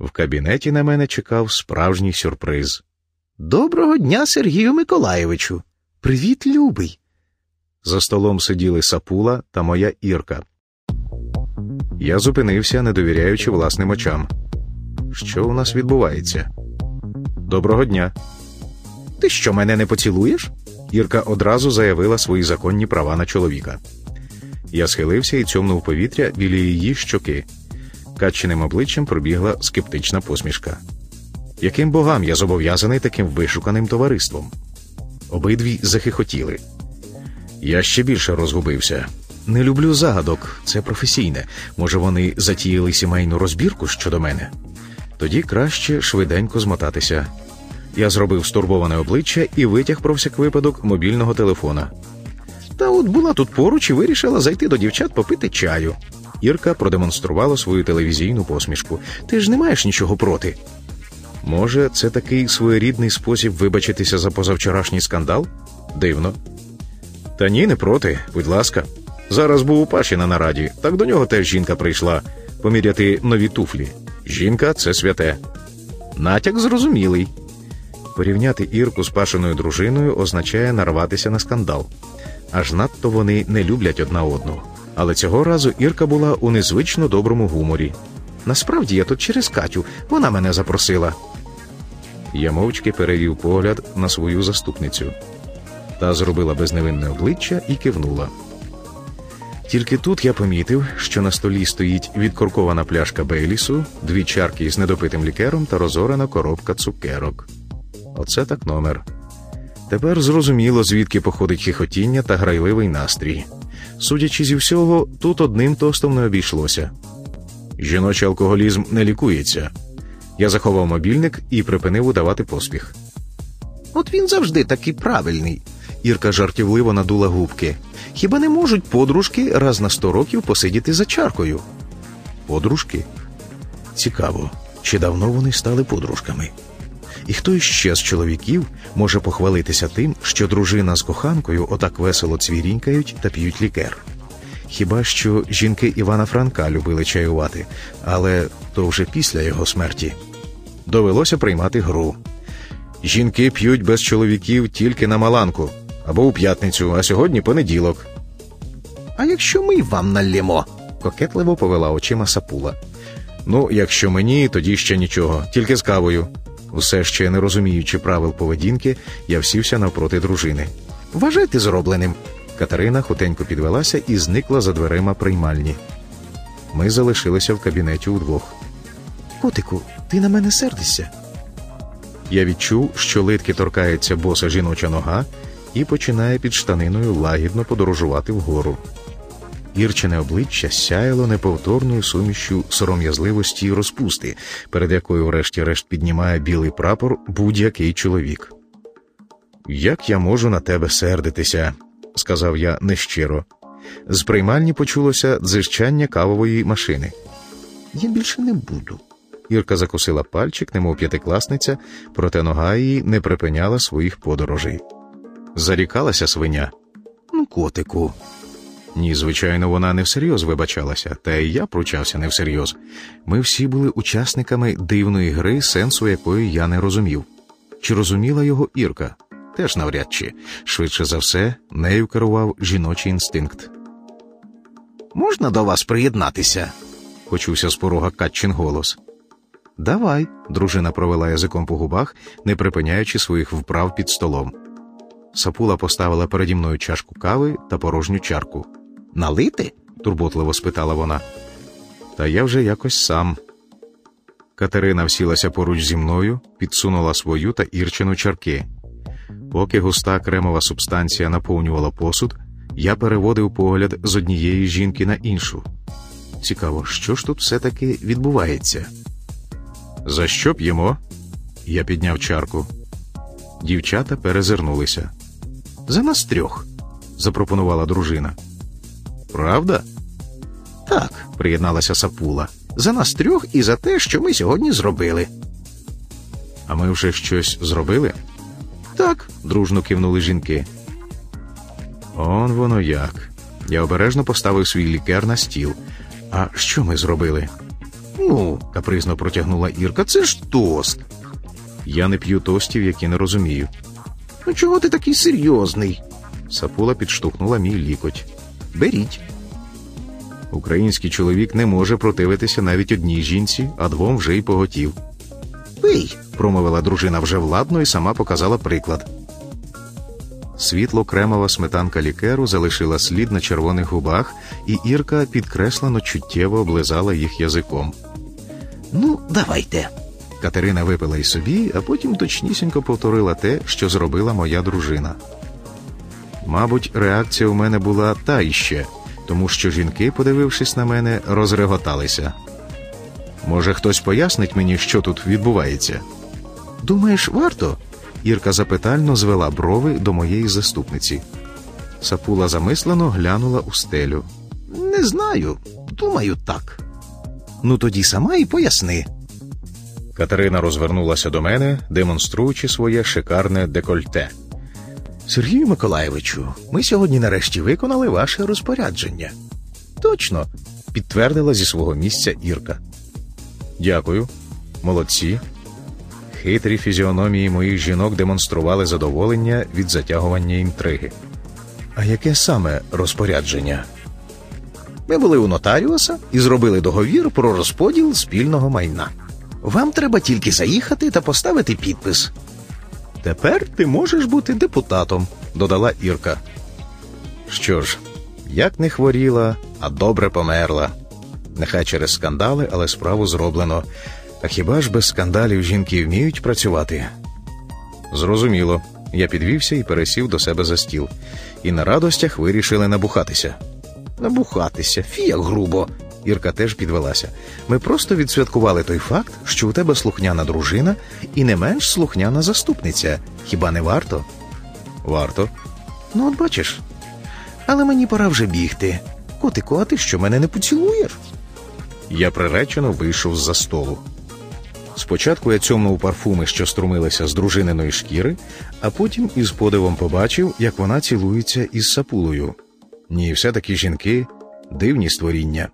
В кабінеті на мене чекав справжній сюрприз. Доброго дня, Сергію Миколаєвичу. Привіт, любий. За столом сиділи сапула та моя Ірка. Я зупинився, не довіряючи власним очам. Що у нас відбувається? Доброго дня. Ти що, мене не поцілуєш? Ірка одразу заявила свої законні права на чоловіка. Я схилився і цьомнув повітря біля її щоки. Катченим обличчям пробігла скептична посмішка. Яким богам я зобов'язаний таким вишуканим товариством? Обидві захихотіли. Я ще більше розгубився. Не люблю загадок, це професійне. Може, вони затіяли сімейну розбірку щодо мене? Тоді краще швиденько змотатися. Я зробив стурбоване обличчя і витяг про всяк випадок мобільного телефона. Та от була тут поруч і вирішила зайти до дівчат попити чаю. Ірка продемонструвала свою телевізійну посмішку. Ти ж не маєш нічого проти. Може, це такий своєрідний спосіб вибачитися за позавчорашній скандал? Дивно. Та ні, не проти, будь ласка. Зараз був у Паші на нараді, так до нього теж жінка прийшла поміряти нові туфлі. Жінка це святе. Натяк зрозумілий. Порівняти Ірку з Пашиною дружиною означає нарватися на скандал. Аж надто вони не люблять одна одну. Але цього разу Ірка була у незвично доброму гуморі. Насправді я тут через Катю, вона мене запросила. Я мовчки перевів погляд на свою заступницю та зробила безневинне обличчя і кивнула. Тільки тут я помітив, що на столі стоїть відкоркована пляшка Бейлісу, дві чарки з недопитим лікером та розорена коробка цукерок. Оце так номер. Тепер зрозуміло, звідки походить хихотіння та грайливий настрій. Судячи зі всього, тут одним тостом не обійшлося. Жіночий алкоголізм не лікується. Я заховав мобільник і припинив удавати поспіх. От він завжди такий правильний. Ірка жартівливо надула губки. Хіба не можуть подружки раз на сто років посидіти за чаркою? Подружки? Цікаво, чи давно вони стали подружками? І хто іще з чоловіків може похвалитися тим, що дружина з коханкою отак весело цвірінькають та п'ють лікер? Хіба що жінки Івана Франка любили чаювати, але то вже після його смерті. Довелося приймати гру. Жінки п'ють без чоловіків тільки на маланку або у п'ятницю, а сьогодні понеділок. А якщо ми вам налємо? кокетливо повела очима сапула. Ну, якщо мені, тоді ще нічого, тільки з кавою. Все ще не розуміючи правил поведінки, я всівся навпроти дружини. Вважайте зробленим. Катерина хутенько підвелася і зникла за дверима приймальні. Ми залишилися в кабінеті удвох. Котику, ти на мене сердишся? Я відчув, що литки торкається боса жіноча нога і починає під штаниною лагідно подорожувати вгору. Ірчине обличчя сяяло неповторною сумішю сором'язливості й розпусти, перед якою, врешті-решт, піднімає білий прапор будь-який чоловік. Як я можу на тебе сердитися? сказав я нещиро. З приймальні почулося дзижчання кавової машини. Я більше не буду. Ірка закусила пальчик, немов п'ятикласниця, проте нога її не припиняла своїх подорожей. Зарікалася свиня. Ну, котику. Ні, звичайно, вона не всерйоз вибачалася, та й я пручався не всерйоз. Ми всі були учасниками дивної гри, сенсу якої я не розумів. Чи розуміла його Ірка? Теж навряд чи. Швидше за все, нею керував жіночий інстинкт. Можна до вас приєднатися? почувся з порога Катчин голос. Давай, дружина провела язиком по губах, не припиняючи своїх вправ під столом. Сапула поставила переді мною чашку кави та порожню чарку. Налити? турботливо спитала вона. Та я вже якось сам. Катерина всілася поруч зі мною, підсунула свою та ірчину чарки. Поки густа кремова субстанція наповнювала посуд, я переводив погляд з однієї жінки на іншу. Цікаво, що ж тут все-таки відбувається? За що п'ємо? Я підняв чарку. Дівчата перезирнулися. За нас трьох, запропонувала дружина. Правда? Так, приєдналася Сапула. За нас трьох і за те, що ми сьогодні зробили. А ми вже щось зробили? Так, дружно кивнули жінки. Он воно як. Я обережно поставив свій лікер на стіл. А що ми зробили? Ну, капризно протягнула Ірка, це ж тост. Я не п'ю тостів, які не розумію. Ну чого ти такий серйозний? Сапула підштовхнула мій лікоть. Беріть. Український чоловік не може противитися навіть одній жінці, а двом вже й поготів. Пий. Промовила дружина вже владно і сама показала приклад. Світло кремова сметанка лікеру залишила слід на червоних губах, і Ірка підкреслено чуттєво облизала їх язиком. Ну, давайте. Катерина випила й собі, а потім точнісінько повторила те, що зробила моя дружина. Мабуть, реакція у мене була та іще, тому що жінки, подивившись на мене, розреготалися. Може, хтось пояснить мені, що тут відбувається? Думаєш, варто? Ірка запитально звела брови до моєї заступниці. Сапула замислено глянула у стелю. Не знаю. Думаю, так. Ну тоді сама і поясни. Катерина розвернулася до мене, демонструючи своє шикарне декольте. Сергію Миколаєвичу, ми сьогодні нарешті виконали ваше розпорядження. Точно, підтвердила зі свого місця Ірка. Дякую, молодці. Хитрі фізіономії моїх жінок демонстрували задоволення від затягування інтриги. А яке саме розпорядження? Ми були у нотаріуса і зробили договір про розподіл спільного майна. Вам треба тільки заїхати та поставити підпис. Тепер ти можеш бути депутатом, додала Ірка. Що ж, як не хворіла, а добре померла. Нехай через скандали, але справу зроблено. А хіба ж без скандалів жінки вміють працювати? Зрозуміло. Я підвівся і пересів до себе за стіл. І на радостях вирішили набухатися. Набухатися, фі, як грубо. Ірка теж підвелася. Ми просто відсвяткували той факт, що у тебе слухняна дружина і не менш слухняна заступниця. Хіба не варто? Варто. Ну, от бачиш. Але мені пора вже бігти. Котику, а ти що мене не поцілуєш? Я приречено вийшов з-за столу. Спочатку я цьомнув парфуми, що струмилися з дружининої шкіри, а потім із подивом побачив, як вона цілується із сапулою. Ні, все таки жінки дивні створіння.